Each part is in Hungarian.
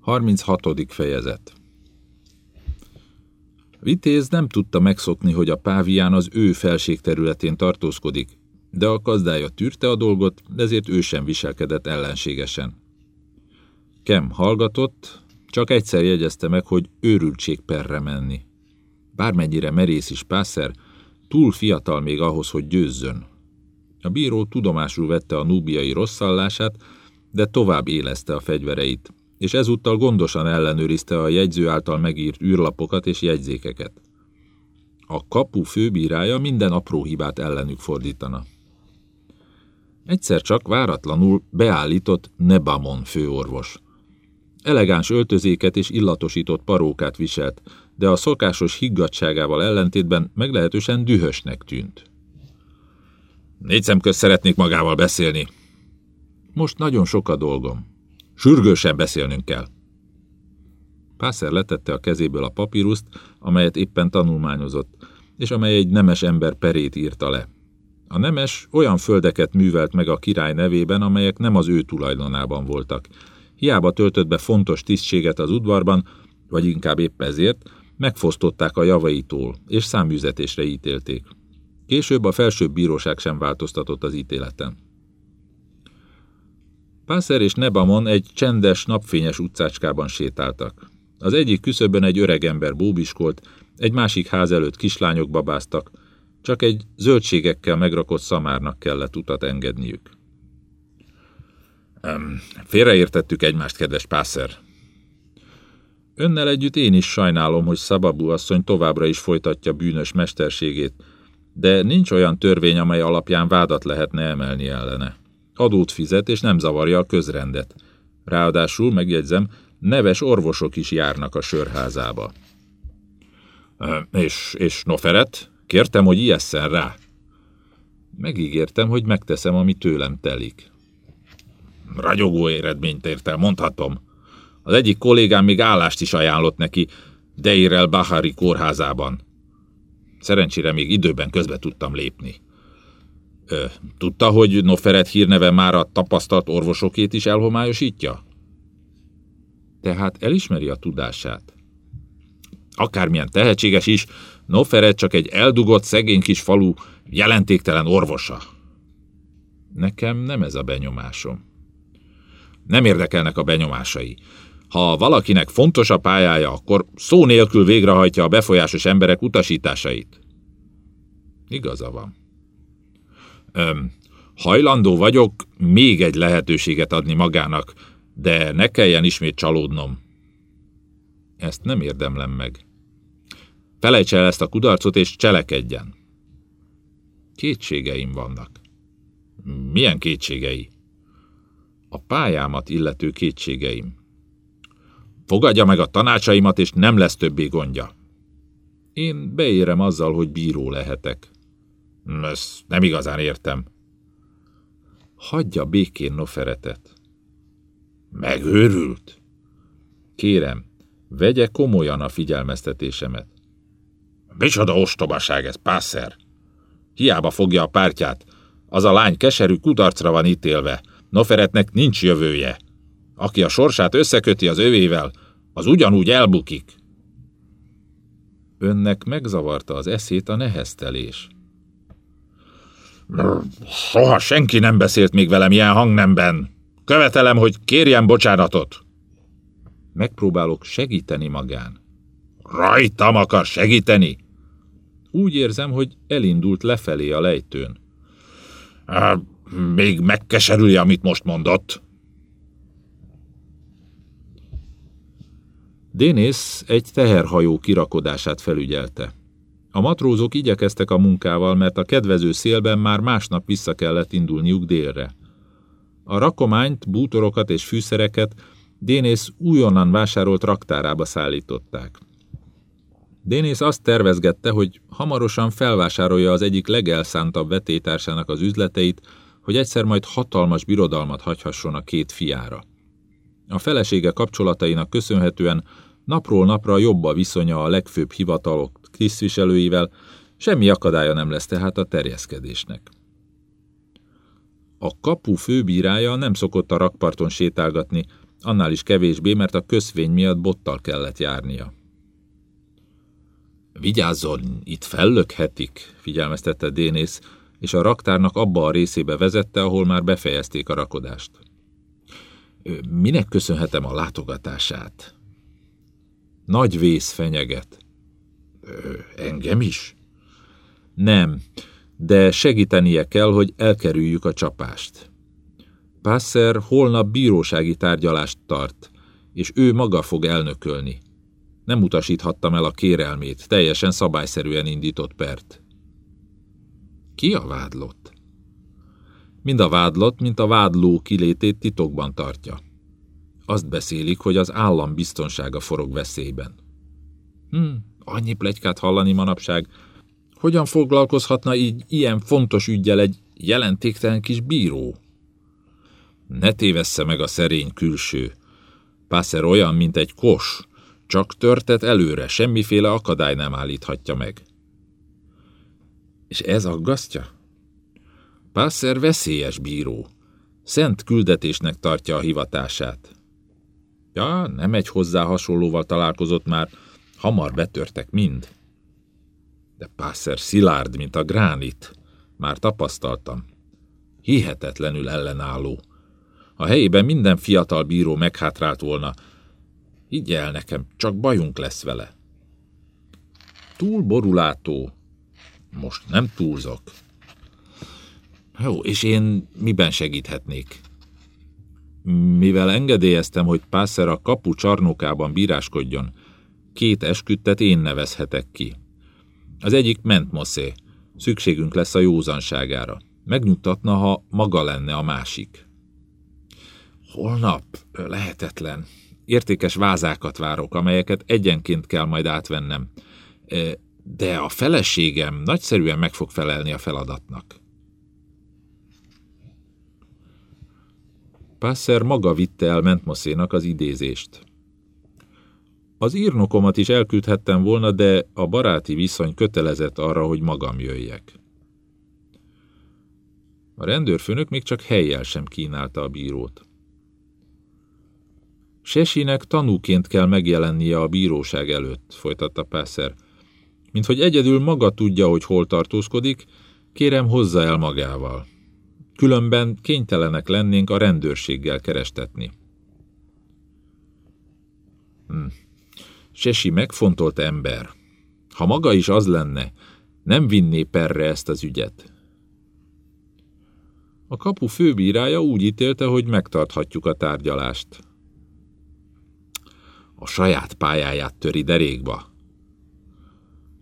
36. fejezet Vitéz nem tudta megszokni, hogy a pávián az ő felségterületén tartózkodik, de a gazdája tűrte a dolgot, ezért ő sem viselkedett ellenségesen. Kem hallgatott, csak egyszer jegyezte meg, hogy őrültség perre menni. Bármennyire merész is pászer, túl fiatal még ahhoz, hogy győzzön. A bíró tudomásul vette a núbiai rosszallását, de tovább élezte a fegyvereit, és ezúttal gondosan ellenőrizte a jegyző által megírt űrlapokat és jegyzékeket. A kapu főbírája minden apró hibát ellenük fordítana. Egyszer csak váratlanul beállított Nebamon főorvos. Elegáns öltözéket és illatosított parókát viselt, de a szokásos higgadságával ellentétben meglehetősen dühösnek tűnt. Négy szemköz szeretnék magával beszélni. Most nagyon sok a dolgom. Sürgősen beszélnünk kell. Pászer letette a kezéből a papíruszt, amelyet éppen tanulmányozott, és amely egy nemes ember perét írta le. A nemes olyan földeket művelt meg a király nevében, amelyek nem az ő tulajdonában voltak. Hiába töltött be fontos tisztséget az udvarban, vagy inkább épp ezért, megfosztották a javaitól, és száműzetésre ítélték. Később a felsőbb bíróság sem változtatott az ítéleten. Pászer és Nebamon egy csendes, napfényes utcácskában sétáltak. Az egyik küszöbön egy öregember bóbiskolt, egy másik ház előtt kislányok babáztak, csak egy zöldségekkel megrakott szamárnak kellett utat engedniük. Félreértettük egymást, kedves Pászer. Önnel együtt én is sajnálom, hogy Szababú asszony továbbra is folytatja bűnös mesterségét, de nincs olyan törvény, amely alapján vádat lehetne emelni ellene. Adót fizet, és nem zavarja a közrendet. Ráadásul, megjegyzem, neves orvosok is járnak a sörházába. És, és Noferet? Kértem, hogy ijesszen rá. Megígértem, hogy megteszem, ami tőlem telik. Ragyogó eredményt ért el, mondhatom. Az egyik kollégám még állást is ajánlott neki, Deir el Bahari kórházában. Szerencsére még időben közbe tudtam lépni. Tudta, hogy Noferet hírneve már a tapasztalt orvosokét is elhomályosítja? Tehát elismeri a tudását. Akármilyen tehetséges is, Noferet csak egy eldugott szegény kis falu jelentéktelen orvosa. Nekem nem ez a benyomásom. Nem érdekelnek a benyomásai. Ha valakinek fontos a pályája, akkor szó nélkül végrehajtja a befolyásos emberek utasításait. Igaza van. Hajlandó vagyok még egy lehetőséget adni magának, de ne kelljen ismét csalódnom. Ezt nem érdemlem meg. Felejts el ezt a kudarcot, és cselekedjen. Kétségeim vannak. Milyen kétségei? A pályámat illető kétségeim. Fogadja meg a tanácsaimat, és nem lesz többé gondja. Én beérem azzal, hogy bíró lehetek. Ezt nem igazán értem. Hagyja békén Noferetet. Megőrült? Kérem, vegye komolyan a figyelmeztetésemet. Micsoda ostobaság ez, pászer! Hiába fogja a pártját. Az a lány keserű kudarcra van ítélve. Noferetnek nincs jövője. Aki a sorsát összeköti az övével, az ugyanúgy elbukik. Önnek megzavarta az eszét a neheztelés. Soha senki nem beszélt még velem ilyen hangnemben. Követelem, hogy kérjen bocsánatot. Megpróbálok segíteni magán. Rajtam akar segíteni? Úgy érzem, hogy elindult lefelé a lejtőn. Még megkeserülje, amit most mondott. Dénész egy teherhajó kirakodását felügyelte. A matrózok igyekeztek a munkával, mert a kedvező szélben már másnap vissza kellett indulniuk délre. A rakományt, bútorokat és fűszereket Dénész újonnan vásárolt raktárába szállították. Dénész azt tervezgette, hogy hamarosan felvásárolja az egyik legelszántabb vetétársának az üzleteit, hogy egyszer majd hatalmas birodalmat hagyhasson a két fiára. A felesége kapcsolatainak köszönhetően napról napra jobb a viszonya a legfőbb hivatalok tisztviselőivel, semmi akadálya nem lesz tehát a terjeszkedésnek. A kapu főbírája nem szokott a rakparton sétálgatni, annál is kevésbé, mert a közvény miatt bottal kellett járnia. Vigyázzon, itt fellökhetik, figyelmeztette Dénész, és a raktárnak abba a részébe vezette, ahol már befejezték a rakodást. Minek köszönhetem a látogatását? Nagy vész fenyeget. Engem is? Nem, de segítenie kell, hogy elkerüljük a csapást. Passer holnap bírósági tárgyalást tart, és ő maga fog elnökölni. Nem utasíthattam el a kérelmét, teljesen szabályszerűen indított pert. Ki a vádlott? Mind a vádlott, mint a vádló kilétét titokban tartja. Azt beszélik, hogy az állam biztonsága forog veszélyben. Hm, annyi plegykát hallani manapság. Hogyan foglalkozhatna így ilyen fontos ügyjel egy jelentéktelen kis bíró? Ne tévessze meg a szerény külső. Pászer olyan, mint egy kos, csak törtet előre, semmiféle akadály nem állíthatja meg. És ez aggasztja? Pászer veszélyes bíró. Szent küldetésnek tartja a hivatását. Ja, nem egy hozzá hasonlóval találkozott már, hamar betörtek mind. De Pászer szilárd, mint a gránit. Már tapasztaltam. Hihetetlenül ellenálló. A helyében minden fiatal bíró meghátrált volna. Higgy el nekem, csak bajunk lesz vele. Túl borulátó. Most nem túlzok. Jó, és én miben segíthetnék? Mivel engedélyeztem, hogy Pászer a kapu csarnokában bíráskodjon, két esküdtet én nevezhetek ki. Az egyik Mentmoszé. Szükségünk lesz a józanságára. Megnyugtatna, ha maga lenne a másik. Holnap? Lehetetlen. Értékes vázákat várok, amelyeket egyenként kell majd átvennem. De a feleségem nagyszerűen meg fog felelni a feladatnak. Pászer maga vitte el Mentmoszénak az idézést. Az írnokomat is elküldhettem volna, de a baráti viszony kötelezett arra, hogy magam jöjjek. A rendőrfőnök még csak helyjel sem kínálta a bírót. Sesinek tanúként kell megjelennie a bíróság előtt, folytatta Pászer. Mint hogy egyedül maga tudja, hogy hol tartózkodik, kérem hozza el magával. Különben kénytelenek lennénk a rendőrséggel kerestetni. Hm. Sesi megfontolt ember. Ha maga is az lenne, nem vinné perre ezt az ügyet. A kapu főbírája úgy ítélte, hogy megtarthatjuk a tárgyalást. A saját pályáját töri derékba.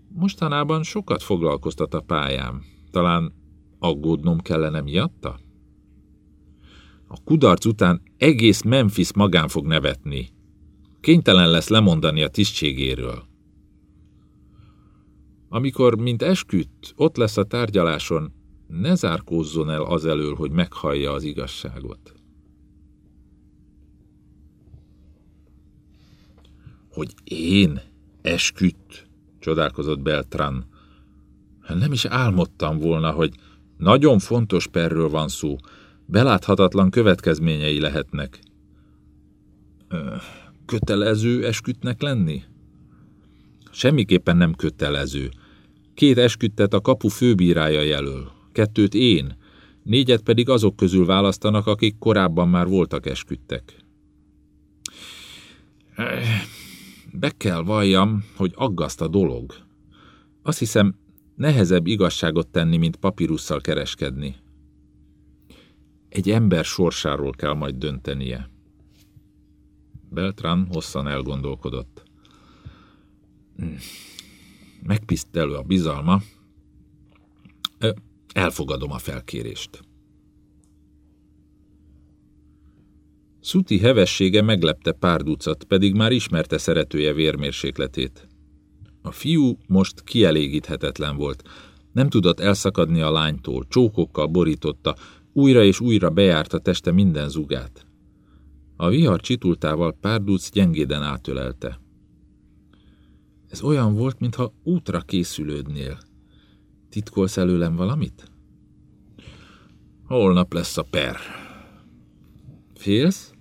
Mostanában sokat foglalkoztat a pályám. Talán Aggódnom kellene miatta? A kudarc után egész Memphis magán fog nevetni. Kénytelen lesz lemondani a tisztségéről. Amikor, mint esküdt, ott lesz a tárgyaláson, ne zárkózzon el azelől, hogy meghallja az igazságot. Hogy én esküdt, csodálkozott Beltran. Nem is álmodtam volna, hogy nagyon fontos perről van szó. Beláthatatlan következményei lehetnek. Kötelező eskütnek lenni? Semmiképpen nem kötelező. Két esküttet a kapu főbírája jelöl. Kettőt én, négyet pedig azok közül választanak, akik korábban már voltak esküdtek. Be kell valljam, hogy aggaszt a dolog. Azt hiszem, Nehezebb igazságot tenni, mint papírusszal kereskedni. Egy ember sorsáról kell majd döntenie. Beltran hosszan elgondolkodott. Megpisztelő a bizalma. Elfogadom a felkérést. Szuti hevessége meglepte pár ducat, pedig már ismerte szeretője vérmérsékletét. A fiú most kielégíthetetlen volt. Nem tudott elszakadni a lánytól, csókokkal borította, újra és újra bejárta teste minden zugát. A vihar csitultával párduc gyengéden átölelte. Ez olyan volt, mintha útra készülődnél. Titkolsz előlem valamit? Holnap lesz a per. Félsz?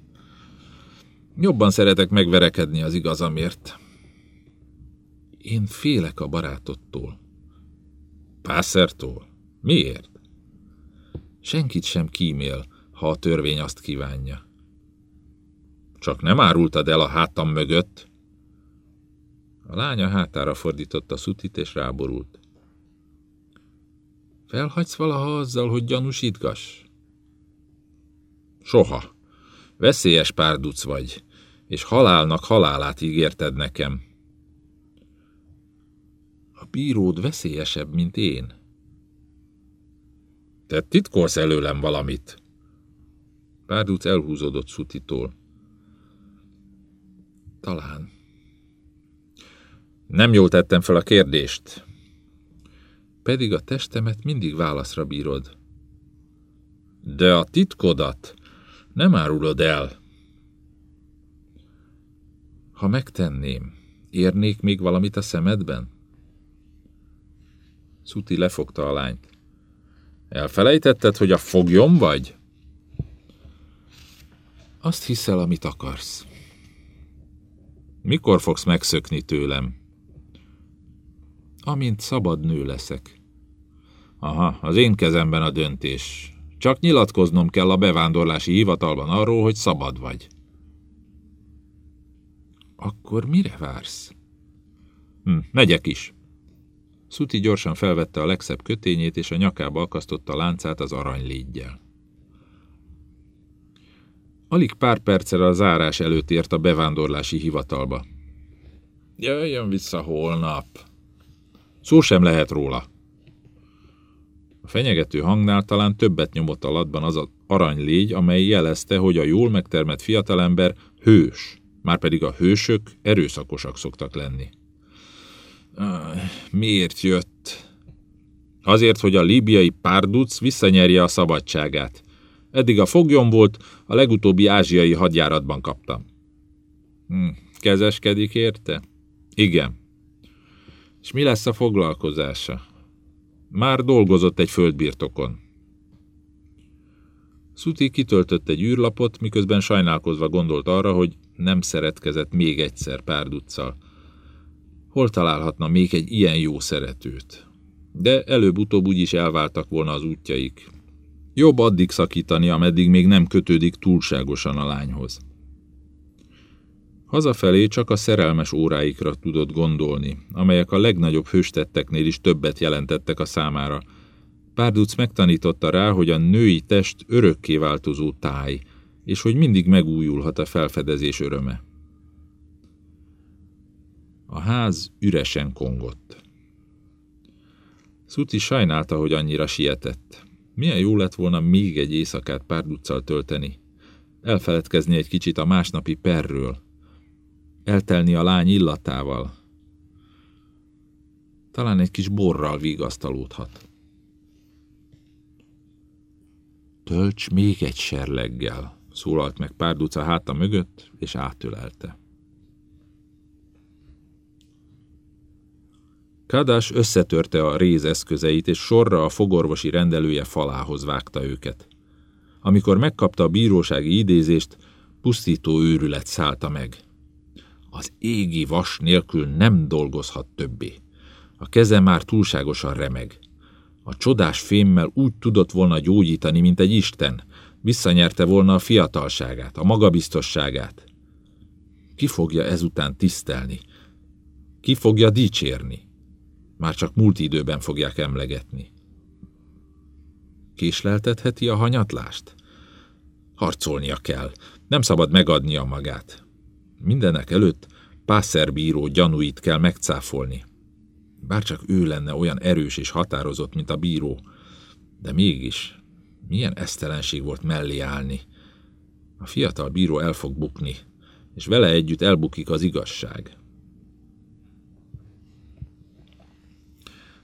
Jobban szeretek megverekedni az igazamért. Én félek a barátottól. Pászertól? Miért? Senkit sem kímél, ha a törvény azt kívánja. Csak nem árultad el a hátam mögött? A lánya hátára fordította Szutit és ráborult. Felhagysz valaha azzal, hogy gyanúsítgass? Soha. Veszélyes párduc vagy, és halálnak halálát ígérted nekem. A bíród veszélyesebb, mint én. Te titkolsz előlem valamit. Párduc elhúzódott Szutitól. Talán. Nem jól tettem fel a kérdést. Pedig a testemet mindig válaszra bírod. De a titkodat nem árulod el. Ha megtenném, érnék még valamit a szemedben? Szuti lefogta a lányt. Elfelejtetted, hogy a foglyom vagy? Azt hiszel, amit akarsz. Mikor fogsz megszökni tőlem? Amint szabad nő leszek. Aha, az én kezemben a döntés. Csak nyilatkoznom kell a bevándorlási hivatalban arról, hogy szabad vagy. Akkor mire vársz? Hm, megyek is. Szuti gyorsan felvette a legszebb kötényét, és a nyakába akasztotta láncát az aranylégyel. Alig pár perccel a zárás előtt ért a bevándorlási hivatalba. Jöjjön vissza holnap. Szó sem lehet róla. A fenyegető hangnál talán többet nyomott a latban az az aranylégy, amely jelezte, hogy a jól megtermett fiatalember hős, márpedig a hősök erőszakosak szoktak lenni. Miért jött? Azért, hogy a líbiai párduc visszanyerje a szabadságát. Eddig a foglyom volt, a legutóbbi ázsiai hadjáratban kaptam. Hm, kezeskedik érte? Igen. És mi lesz a foglalkozása? Már dolgozott egy földbirtokon. Szuti kitöltött egy űrlapot, miközben sajnálkozva gondolt arra, hogy nem szeretkezett még egyszer párduccal. Hol találhatna még egy ilyen jó szeretőt? De előbb-utóbb úgyis elváltak volna az útjaik. Jobb addig szakítani, ameddig még nem kötődik túlságosan a lányhoz. Hazafelé csak a szerelmes óráikra tudott gondolni, amelyek a legnagyobb hőstetteknél is többet jelentettek a számára. Párduc megtanította rá, hogy a női test örökké változó táj, és hogy mindig megújulhat a felfedezés öröme. A ház üresen kongott. Szuti sajnálta, hogy annyira sietett. Milyen jó lett volna még egy éjszakát párduccal tölteni. Elfeledkezni egy kicsit a másnapi perről, eltelni a lány illatával. Talán egy kis borral vigasztalódhat. Tölts még egy serleggel, szólalt meg Párduca háta mögött, és átölelte. Kadás összetörte a réz eszközeit, és sorra a fogorvosi rendelője falához vágta őket. Amikor megkapta a bírósági idézést, pusztító őrület szállta meg. Az égi vas nélkül nem dolgozhat többé. A keze már túlságosan remeg. A csodás fémmel úgy tudott volna gyógyítani, mint egy isten. Visszanyerte volna a fiatalságát, a magabiztosságát. Ki fogja ezután tisztelni? Ki fogja dicsérni? Már csak múlt időben fogják emlegetni. Késleltetheti a hanyatlást? Harcolnia kell. Nem szabad megadnia magát. Mindenek előtt Pásszerbíró gyanúit kell megcáfolni. Bárcsak ő lenne olyan erős és határozott, mint a bíró, de mégis milyen esztelenség volt mellé állni. A fiatal bíró el fog bukni, és vele együtt elbukik az igazság.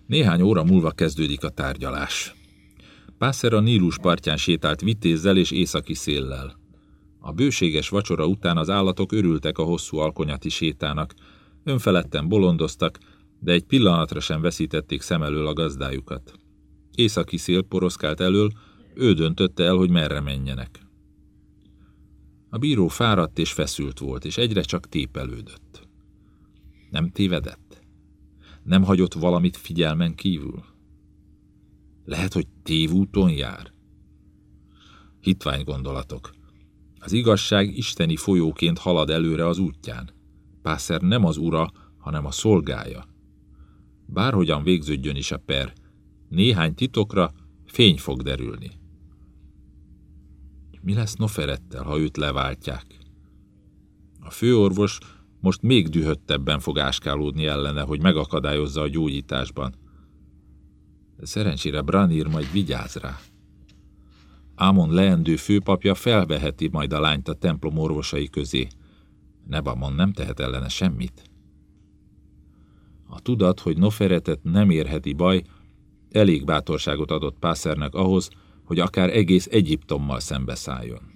Néhány óra múlva kezdődik a tárgyalás. Pászer a Nílus partján sétált vitézzel és északi széllel. A bőséges vacsora után az állatok örültek a hosszú alkonyati sétának, önfeledten bolondoztak, de egy pillanatra sem veszítették szem elől a gazdájukat. Északi szél poroszkált elől, ő döntötte el, hogy merre menjenek. A bíró fáradt és feszült volt, és egyre csak tépelődött. Nem tévedett? Nem hagyott valamit figyelmen kívül? Lehet, hogy tévúton jár? Hitvány gondolatok. Az igazság isteni folyóként halad előre az útján. Pászer nem az ura, hanem a szolgája. Bárhogyan végződjön is a per, néhány titokra fény fog derülni. Mi lesz Noferettel, ha őt leváltják? A főorvos most még dühöttebben fog áskálódni ellene, hogy megakadályozza a gyógyításban. De szerencsére Branir majd vigyáz rá. Ámon leendő főpapja felveheti majd a lányt a templom orvosai közé. Nebamon nem tehet ellene semmit. A tudat, hogy Noferetet nem érheti baj, elég bátorságot adott Pászernek ahhoz, hogy akár egész Egyiptommal szembeszálljon.